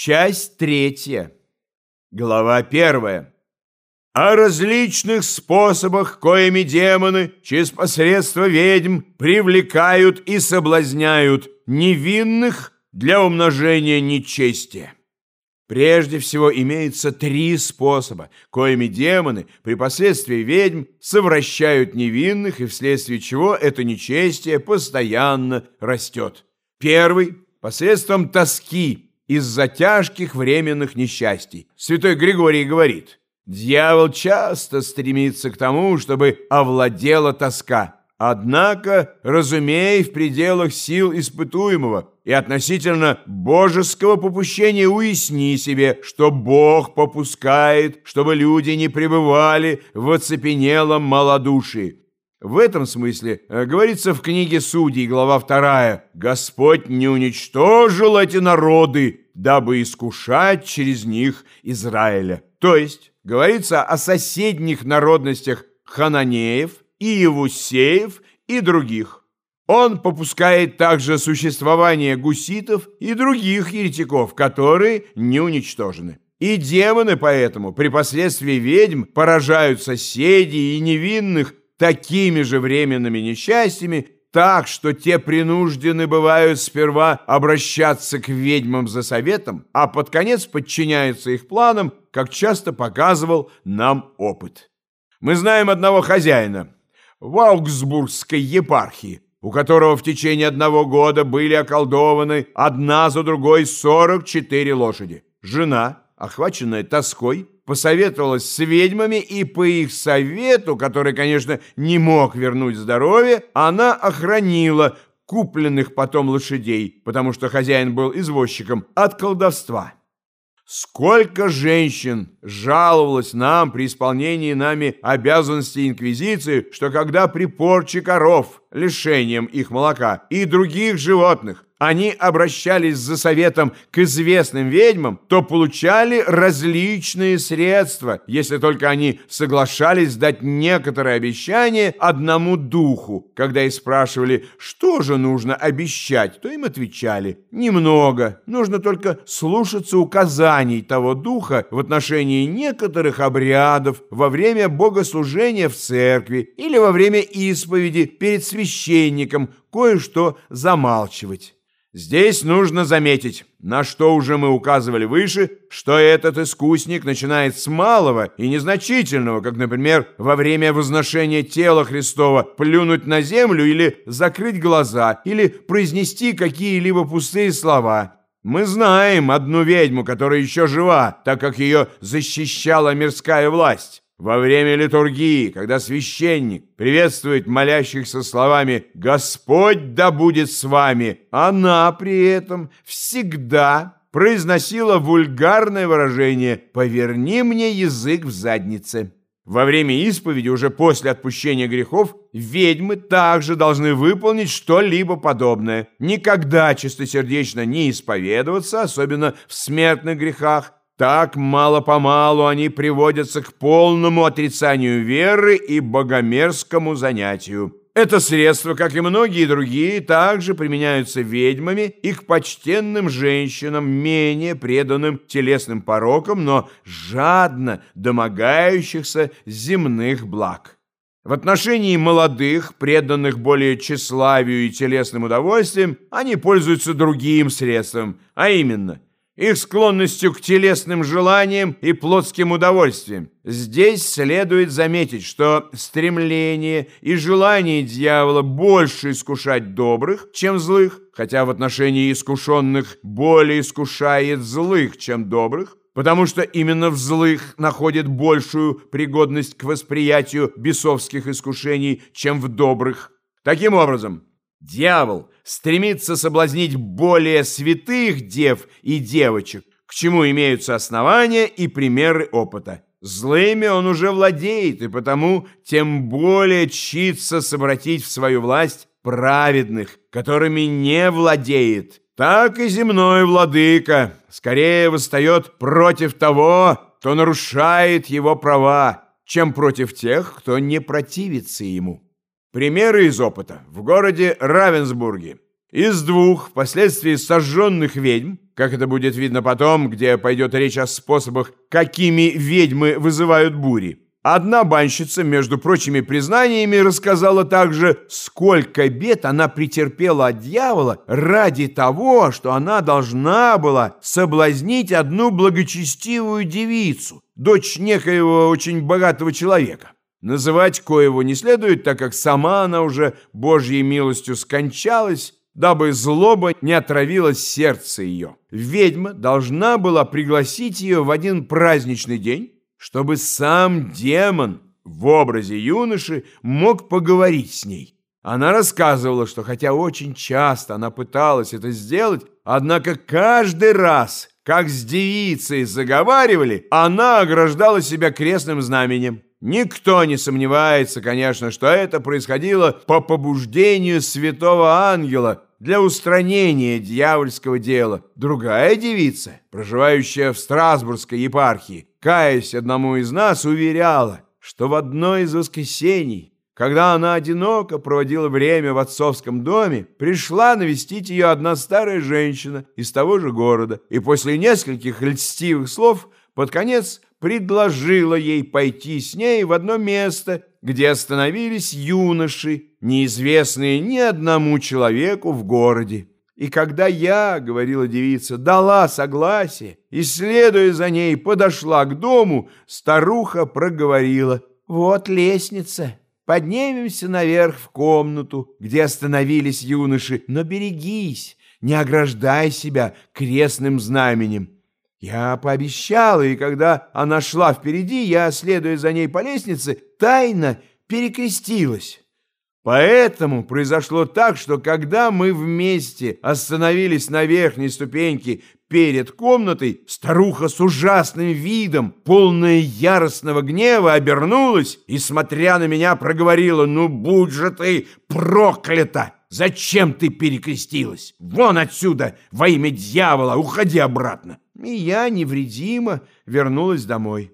Часть третья. Глава первая. О различных способах, коими демоны через посредство ведьм привлекают и соблазняют невинных для умножения нечестия. Прежде всего имеется три способа, коими демоны при посредстве ведьм совращают невинных, и вследствие чего это нечестие постоянно растет. Первый – посредством тоски из-за тяжких временных несчастий. Святой Григорий говорит, «Дьявол часто стремится к тому, чтобы овладела тоска, Однако, разумей в пределах сил испытуемого и относительно божеского попущения уясни себе, что Бог попускает, чтобы люди не пребывали в оцепенелом малодушии. В этом смысле э, говорится в книге Судей, глава 2, «Господь не уничтожил эти народы, дабы искушать через них Израиля». То есть говорится о соседних народностях хананеев – и Евусеев, и других. Он попускает также существование гуситов и других еретиков, которые не уничтожены. И демоны поэтому при последствии ведьм поражают соседей и невинных такими же временными несчастьями, так, что те принуждены бывают сперва обращаться к ведьмам за советом, а под конец подчиняются их планам, как часто показывал нам опыт. Мы знаем одного хозяина, в Аугсбургской епархии, у которого в течение одного года были околдованы одна за другой 44 лошади. Жена, охваченная тоской, посоветовалась с ведьмами, и по их совету, который, конечно, не мог вернуть здоровье, она охранила купленных потом лошадей, потому что хозяин был извозчиком, от колдовства. Сколько женщин жаловалось нам при исполнении нами обязанностей инквизиции, что когда при порче коров, лишением их молока и других животных они обращались за советом к известным ведьмам, то получали различные средства, если только они соглашались дать некоторые обещания одному духу. Когда и спрашивали, что же нужно обещать, то им отвечали «немного, нужно только слушаться указаний того духа в отношении некоторых обрядов во время богослужения в церкви или во время исповеди перед священником кое-что замалчивать». Здесь нужно заметить, на что уже мы указывали выше, что этот искусник начинает с малого и незначительного, как, например, во время возношения тела Христова плюнуть на землю или закрыть глаза, или произнести какие-либо пустые слова. Мы знаем одну ведьму, которая еще жива, так как ее защищала мирская власть. Во время литургии, когда священник приветствует молящихся словами «Господь да будет с вами», она при этом всегда произносила вульгарное выражение «Поверни мне язык в заднице». Во время исповеди, уже после отпущения грехов, ведьмы также должны выполнить что-либо подобное. Никогда чистосердечно не исповедоваться, особенно в смертных грехах, так мало-помалу они приводятся к полному отрицанию веры и богомерзкому занятию. Это средство, как и многие другие, также применяются ведьмами и к почтенным женщинам, менее преданным телесным порокам, но жадно домогающихся земных благ. В отношении молодых, преданных более тщеславию и телесным удовольствиям, они пользуются другим средством, а именно – их склонностью к телесным желаниям и плотским удовольствиям. Здесь следует заметить, что стремление и желание дьявола больше искушать добрых, чем злых, хотя в отношении искушенных более искушает злых, чем добрых, потому что именно в злых находит большую пригодность к восприятию бесовских искушений, чем в добрых. Таким образом, Дьявол стремится соблазнить более святых дев и девочек, к чему имеются основания и примеры опыта. Злыми он уже владеет, и потому тем более чится совратить в свою власть праведных, которыми не владеет. Так и земной владыка скорее восстает против того, кто нарушает его права, чем против тех, кто не противится ему. Примеры из опыта. В городе Равенсбурге из двух впоследствии сожженных ведьм, как это будет видно потом, где пойдет речь о способах, какими ведьмы вызывают бури. Одна банщица, между прочими признаниями, рассказала также, сколько бед она претерпела от дьявола ради того, что она должна была соблазнить одну благочестивую девицу, дочь некоего очень богатого человека. Называть коего не следует, так как сама она уже Божьей милостью скончалась, дабы злоба не отравила сердце ее. Ведьма должна была пригласить ее в один праздничный день, чтобы сам демон в образе юноши мог поговорить с ней. Она рассказывала, что хотя очень часто она пыталась это сделать, однако каждый раз, как с девицей заговаривали, она ограждала себя крестным знаменем. Никто не сомневается, конечно, что это происходило по побуждению святого ангела, для устранения дьявольского дела. Другая девица, проживающая в Страсбургской епархии, каясь одному из нас, уверяла, что в одно из воскресений, когда она одиноко проводила время в отцовском доме, пришла навестить ее одна старая женщина из того же города, и после нескольких льстивых слов под конец предложила ей пойти с ней в одно место, где остановились юноши, неизвестные ни одному человеку в городе. И когда я, — говорила девица, — дала согласие и, следуя за ней, подошла к дому, старуха проговорила, «Вот лестница, поднимемся наверх в комнату, где остановились юноши, но берегись, не ограждай себя крестным знаменем». Я пообещала, и когда она шла впереди, я, следуя за ней по лестнице, тайно перекрестилась. Поэтому произошло так, что когда мы вместе остановились на верхней ступеньке перед комнатой, старуха с ужасным видом, полная яростного гнева, обернулась и, смотря на меня, проговорила, «Ну, будь же ты проклята! Зачем ты перекрестилась? Вон отсюда, во имя дьявола, уходи обратно!» И я невредимо вернулась домой.